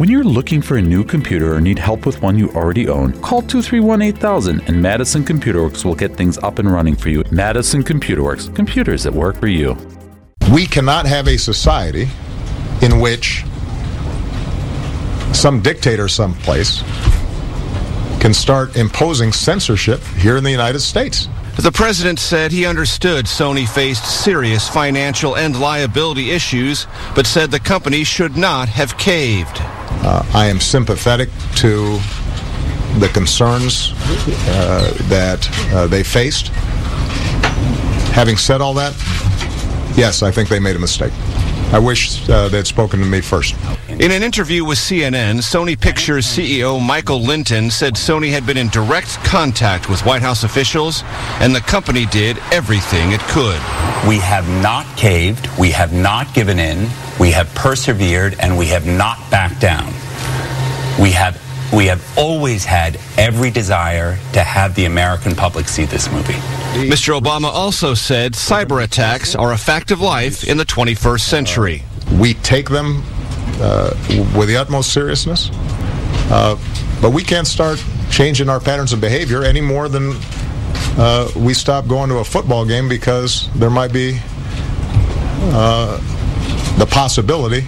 When you're looking for a new computer or need help with one you already own, call 231 8000 and Madison Computer Works will get things up and running for you. Madison Computer Works, computers that work for you. We cannot have a society in which some dictator someplace can start imposing censorship here in the United States. The president said he understood Sony faced serious financial and liability issues, but said the company should not have caved. Uh, I am sympathetic to the concerns uh, that uh, they faced. Having said all that, yes, I think they made a mistake. I wish uh, they'd spoken to me first. In an interview with CNN, Sony Pictures CEO Michael Lynton said Sony had been in direct contact with White House officials and the company did everything it could. We have not caved, we have not given in, we have persevered, and we have not backed down. We have we have always had every desire to have the American public see this movie. Mr. Obama also said cyber attacks are a fact of life in the 21st century. We take them uh, with the utmost seriousness, uh, but we can't start changing our patterns of behavior any more than uh, we stop going to a football game because there might be uh, the possibility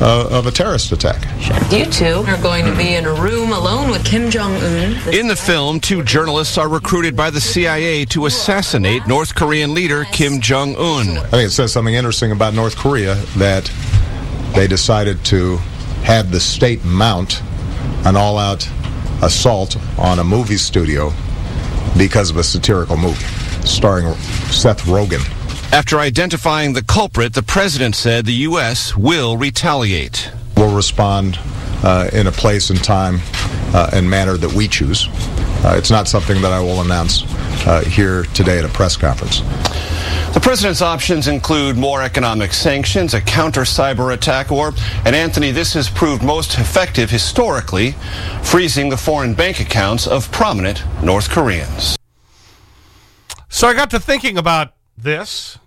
uh, of a terrorist attack. You two are going to be in a room alone with Kim Jong Un. In the film, two journalists are recruited by the CIA to assassinate North Korean leader Kim Jong Un. I think it says something interesting about North Korea that they decided to have the state mount an all out assault on a movie studio because of a satirical movie starring Seth Rogen. After identifying the culprit, the president said the U.S. will retaliate. We'll respond uh, in a place and time uh, and manner that we choose. Uh, it's not something that I will announce uh, here today at a press conference. The president's options include more economic sanctions, a counter cyber attack, or, and Anthony, this has proved most effective historically, freezing the foreign bank accounts of prominent North Koreans. So I got to thinking about this.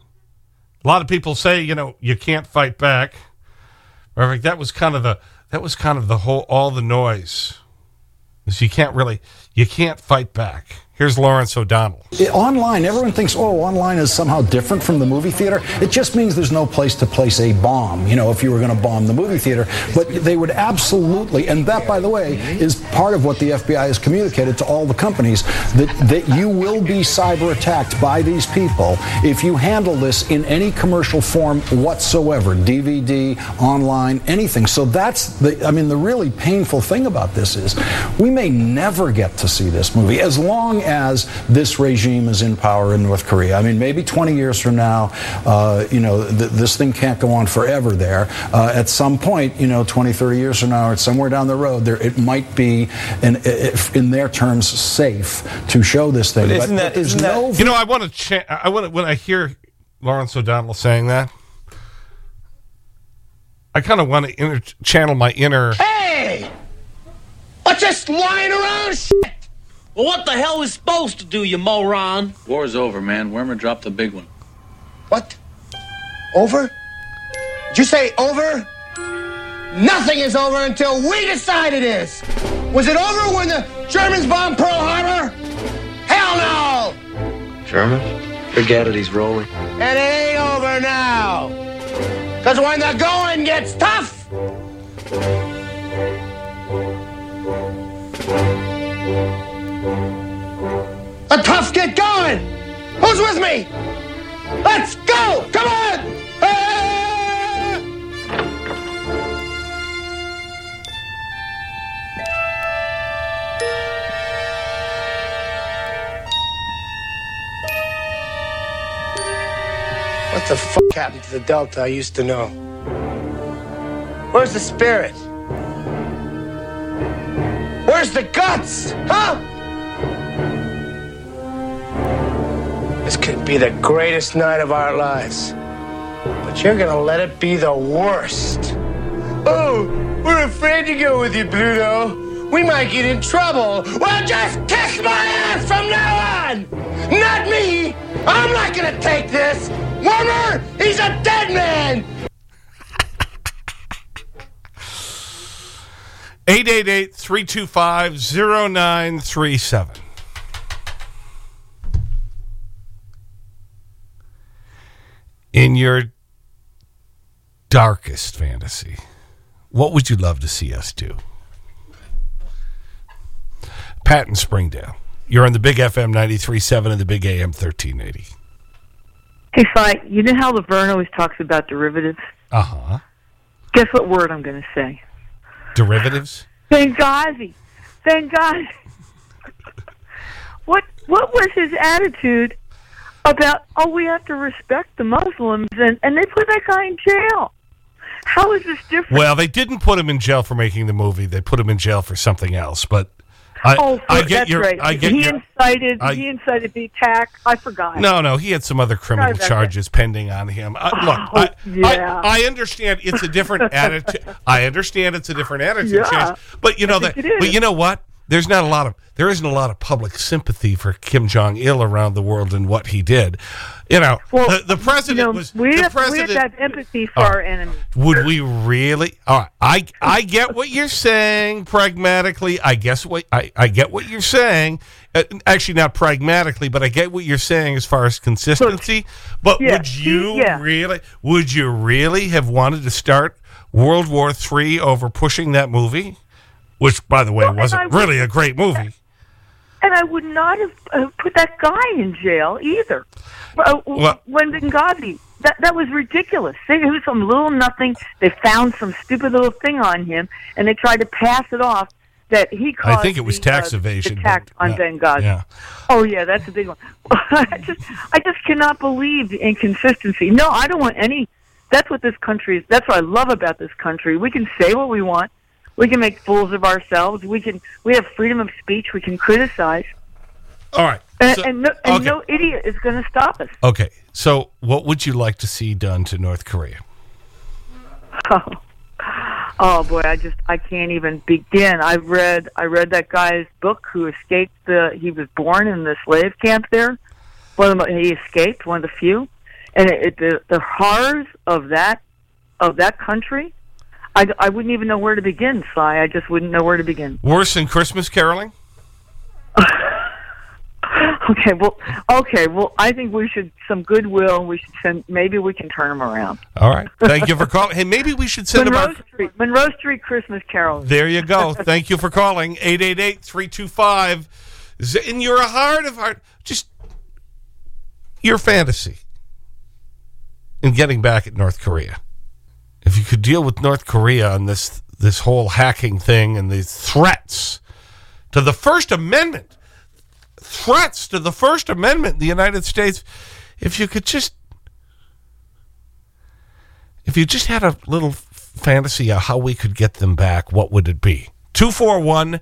A lot of people say, you know, you can't fight back. That was kind of the, that was kind of the whole, all the noise. So you can't really, you can't fight back. Here's Lawrence O'Donnell. Online, everyone thinks, oh, online is somehow different from the movie theater. It just means there's no place to place a bomb, you know, if you were going to bomb the movie theater. But they would absolutely, and that, by the way, is part of what the FBI has communicated to all the companies that, that you will be cyber attacked by these people if you handle this in any commercial form whatsoever DVD, online, anything. So that's the, I mean, the really painful thing about this is we may never get to see this movie as long as this regime is in power in North Korea. I mean, maybe 20 years from now, uh, you know, th- this thing can't go on forever there. Uh, at some point, you know, 20, 30 years from now, or somewhere down the road, there it might be, in, in their terms, safe to show this thing. But, isn't but, that, but there's no. That, you know, I want to. Cha- I want when I hear Lawrence O'Donnell saying that. I kind of want to channel my inner. Hey! What's this lying around shit? Well, what the hell we supposed to do, you moron? War's over, man. Wormer dropped the big one. What? Over? Did you say over? Nothing is over until we decide it is. Was it over when the Germans bombed Pearl Harbor? Hell no! Germans? Forget it, he's rolling. And it ain't over now. Because when the going gets tough, A tough get going! Who's with me? Let's go! Come on! What the fuck happened to the Delta I used to know? Where's the spirit? Where's the guts? Huh? This could be the greatest night of our lives. But you're gonna let it be the worst. Oh, we're afraid to go with you, Bluto. We might get in trouble. Well, just kiss my ass from now on! Not me! I'm not gonna take this! Wormer, he's a dead man! 888 325 0937. In your darkest fantasy, what would you love to see us do? Pat in Springdale. You're on the Big FM 93.7 and the Big AM 1380. Hey, Fi, you know how Laverne always talks about derivatives? Uh-huh. Guess what word I'm going to say? Derivatives? Benghazi. Benghazi. what, what was his attitude about, oh, we have to respect the Muslims, and, and they put that guy in jail? How is this different? Well, they didn't put him in jail for making the movie. They put him in jail for something else, but... I, oh, I get that's your, right. I get he your, incited. I- he incited the attack. I forgot. No, no, he had some other criminal charges pending on him. Oh, look, Oh, I, yeah. I, I understand it's a different attitude. I understand it's a different attitude Yeah, change. But you know that. But you know what? There's not a lot of there isn't a lot of public sympathy for Kim Jong Il around the world and what he did. You know, Well, the, the president you know, was we the have, president. to have empathy for Oh. our enemies. Would we really? All right, I I get what you're saying pragmatically. I guess what I I get what you're saying. Uh, actually, not pragmatically, but I get what you're saying as far as consistency. But Yeah, would you yeah. really? Would you really have wanted to start World War III over pushing that movie? Which, by the way, and wasn't would- really a great movie. And I would not have uh, put that guy in jail either. Uh, Well- when Benghazi, that that was ridiculous. They, it was some little nothing. They found some stupid little thing on him, and they tried to pass it off that he caused. I think it was the, tax uh, evasion. attack on yeah, Benghazi. Yeah. Oh yeah, that's a big one. I just, I just cannot believe the inconsistency. No, I don't want any. That's what this country is. That's what I love about this country. We can say what we want. We can make fools of ourselves. We can. We have freedom of speech. We can criticize, All right. and, so- and, no, and okay. no idiot is going to stop us. Okay. So, what would you like to see done to North Korea? Oh, oh boy, I just I can't even begin. I read I read that guy's book who escaped the. He was born in the slave camp there. One of the, he escaped, one of the few, and it, it, the the horrors of that of that country. I, I wouldn't even know where to begin, Sly. I just wouldn't know where to begin. Worse than Christmas caroling? Okay, well, okay, well, I think we should some goodwill. We should send. Maybe we can turn them around. All right. Thank you for calling. Hey, maybe we should send them Monroe our. Street, Monroe Street Christmas Carol. There you go. Thank you for calling. 888 325. In your heart of heart, just your fantasy in getting back at North Korea. If you could deal with North Korea on this, this whole hacking thing and these threats to the First Amendment, threats to the First Amendment in the United States, if you could just if you just had a little fantasy of how we could get them back, what would it be? 241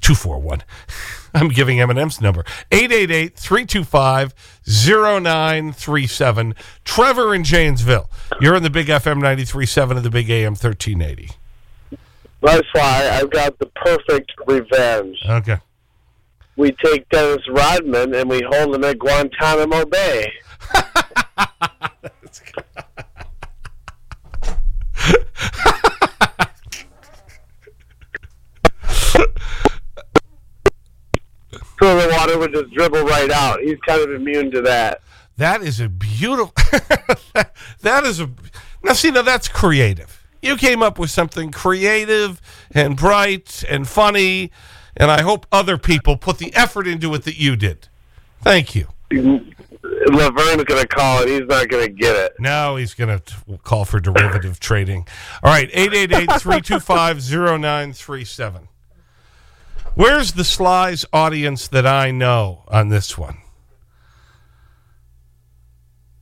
241. I'm giving Eminem's number. 888-325-0937. Trevor in Janesville. You're in the Big FM 93.7 and the Big AM 1380. That's why I've got the perfect revenge. Okay. We take Dennis Rodman and we hold him at Guantanamo Bay. so water would just dribble right out. He's kind of immune to that. That is a beautiful. that is a. Now, see, now that's creative. You came up with something creative and bright and funny, and I hope other people put the effort into it that you did. Thank you. Laverne's going to call it. He's not going to get it. Now he's going to call for derivative trading. All right, 888-325-0937. Where's the Sly's audience that I know on this one?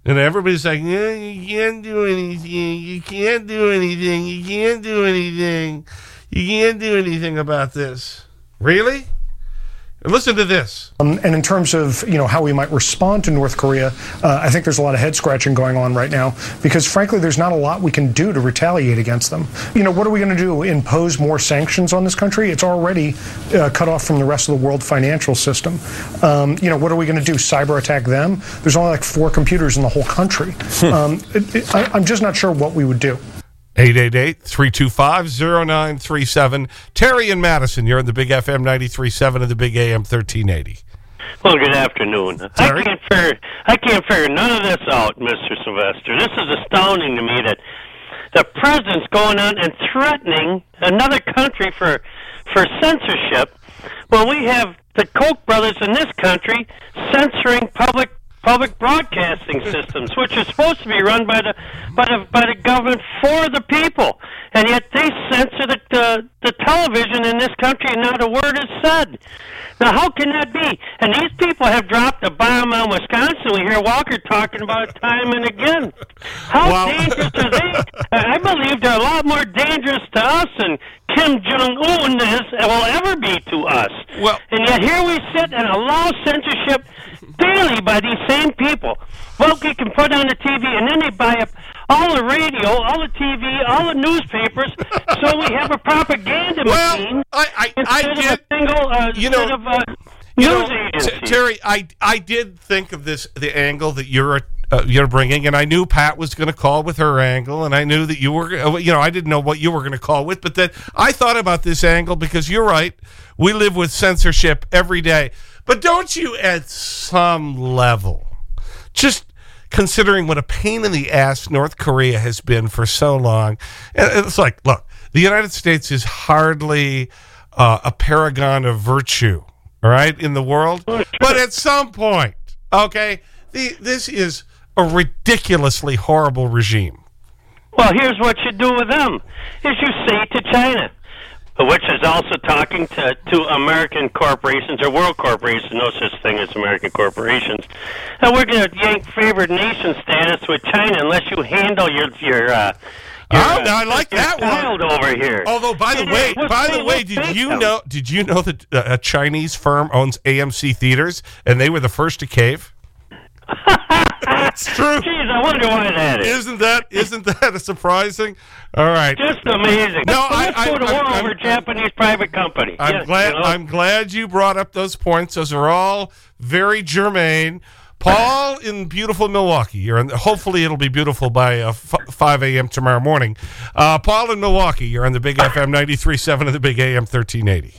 And everybody's like, no, you can't do anything. You can't do anything. You can't do anything. You can't do anything about this. Really? Listen to this. Um, and in terms of you know how we might respond to North Korea, uh, I think there's a lot of head scratching going on right now because frankly there's not a lot we can do to retaliate against them. You know what are we going to do? Impose more sanctions on this country? It's already uh, cut off from the rest of the world financial system. Um, you know what are we going to do? Cyber attack them? There's only like four computers in the whole country. um, it, it, I, I'm just not sure what we would do. 888-325-0937. Terry and Madison, you're in the Big FM 93.7 and the Big AM 1380. Well, good afternoon. I can't figure I can't figure none of this out, Mr. Sylvester. This is astounding to me that the president's going on and threatening another country for for censorship Well, we have the Koch brothers in this country censoring public public broadcasting systems, which are supposed to be run by the by the by the government for the people, and yet they censor the the, the television in this country, and not a word is said. Now, how can that be? And these people have dropped a bomb on Wisconsin. We hear Walker talking about it time and again. How dangerous are they? I believe they're a lot more dangerous to us than Kim Jong Un is will ever be to us. Well, and yet here we sit and allow censorship daily by these same people. Well, we can put on the TV, and then they buy up all the radio, all the TV, all the newspapers, so we have a propaganda machine I, I, instead I of a single, uh, you know, of uh, You news know, agency. Terry, I, I did think of this, the angle that you're, uh, you're bringing, and I knew Pat was going to call with her angle, and I knew that you were, uh, you know, I didn't know what you were going to call with, but that I thought about this angle because you're right. We live with censorship every day. But don't you, at some level, just considering what a pain in the ass North Korea has been for so long, it's like, look, the United States is hardly uh, a paragon of virtue, all right, in the world. But at some point, okay, the, this is a ridiculously horrible regime. Well, here's what you do with them: is you say to China, which is also talking to to American corporations or world corporations, no such thing as American corporations, and we're going to yank favored nation status with China unless you handle your your. Uh, your, Oh, uh, now I like that one. over here. Although, by the And way, it by the way, did you them. know? Did you know that uh, a Chinese firm owns AMC theaters, and they were the first to cave? It's true. Jeez, I wonder why that is. Isn't that isn't that a surprising? All right. Just amazing. No, Let's, I- let's I- go to I- war I'm- over Japanese private company. I'm Yes, glad. you know? I'm glad you brought up those points. Those are all very germane. Paul in beautiful Milwaukee. You're in, hopefully it'll be beautiful by uh, f 5 a.m. tomorrow morning. Uh, Paul in Milwaukee. You're on the Big FM 93.7 and the Big AM 1380.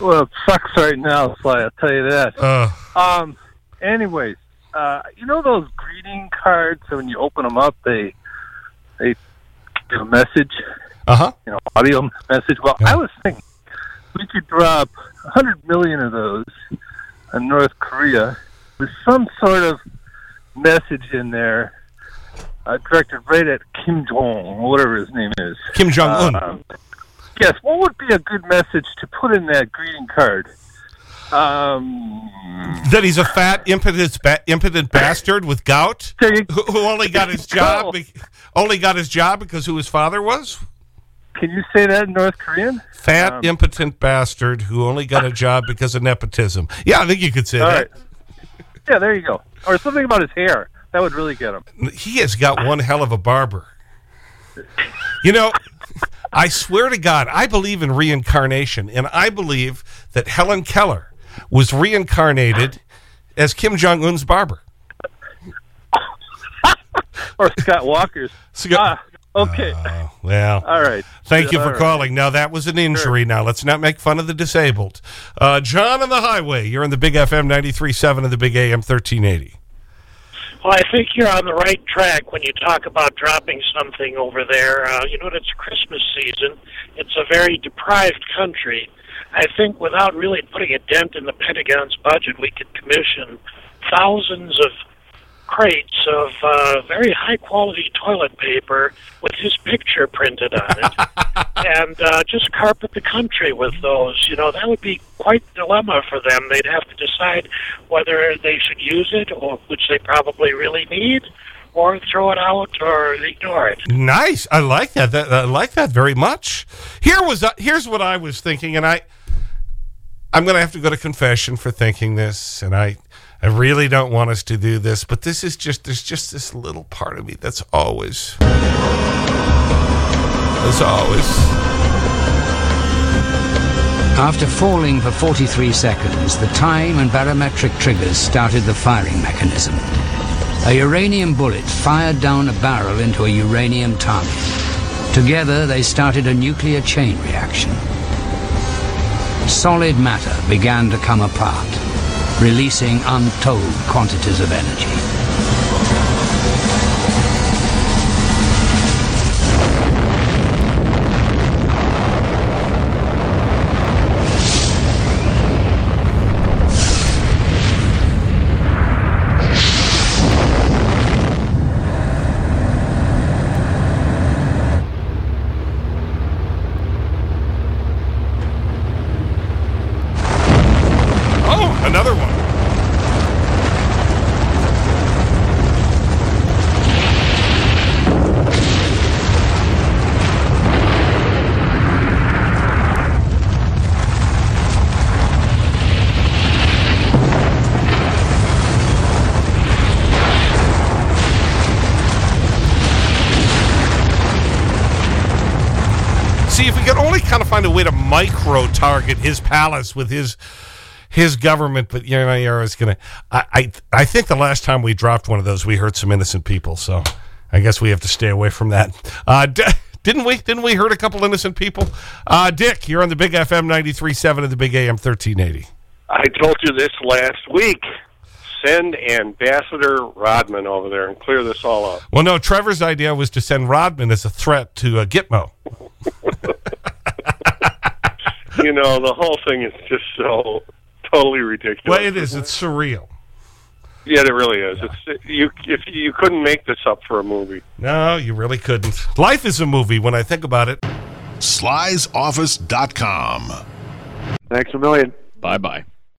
Well, it sucks right now, Sly. I'll tell you that. Uh, Um. Anyways, uh, you know those greeting cards? So when you open them up, they they give a message. Uh huh. You know, audio message. Well, I was thinking we could drop a hundred million of those in North Korea with some sort of message in there. Uh, directed right at Kim Jong, whatever his name is. Kim Jong Un. Um, yes, what would be a good message to put in that greeting card? Um, that he's a fat, impotent, ba impotent bastard with gout who, who only got his job, be only got his job because who his father was. Can you say that in North Korean? Fat, Um, impotent bastard who only got a job because of nepotism. Yeah, I think you could say that. right. Yeah, there you go. Or something about his hair. That would really get him. He has got one hell of a barber. You know, I swear to God, I believe in reincarnation, and I believe that Helen Keller was reincarnated as Kim Jong Un's barber. or Scott Walker's. Ah, okay. Well, All right. Thank you for right. calling. Now, that was an injury. Now, let's not make fun of the disabled. Uh, John on the highway. You're in the Big FM 93.7 and the Big AM 1380. Well, I think you're on the right track when you talk about dropping something over there. Uh, you know, it's Christmas season. It's a very deprived country. I think without really putting a dent in the Pentagon's budget, we could commission thousands of crates of uh, very high quality toilet paper with his picture printed on it and uh, just carpet the country with those. You know, that would be quite a dilemma for them. They'd have to decide whether they should use it, or which they probably really need, or throw it out or ignore it. Nice. I like that. that I like that very much. Here was uh, here's what I was thinking, and I I'm going to have to go to confession for thinking this, and I I really don't want us to do this, but this is just there's just this little part of me that's always as always. After falling for 43 seconds, the time and barometric triggers started the firing mechanism. A uranium bullet fired down a barrel into a uranium target. Together, they started a nuclear chain reaction. Solid matter began to come apart, releasing untold quantities of energy. If we could only kind of find a way to micro target his palace with his his government, but you know, you're always gonna. I, I I think the last time we dropped one of those, we hurt some innocent people. So I guess we have to stay away from that. Uh, didn't we? Didn't we hurt a couple innocent people? Uh, Dick, you're on the Big FM 93.7 and the Big AM 1380. I told you this last week. Send Ambassador Rodman over there and clear this all up. Well, no, Trevor's idea was to send Rodman as a threat to uh, Gitmo. you know, the whole thing is just so totally ridiculous. Well, it is. It's surreal. Yeah, it really is. It's you. If you couldn't make this up for a movie. No, you really couldn't. Life is a movie when I think about it. Sly'sOffice.com. Thanks a million. Bye bye.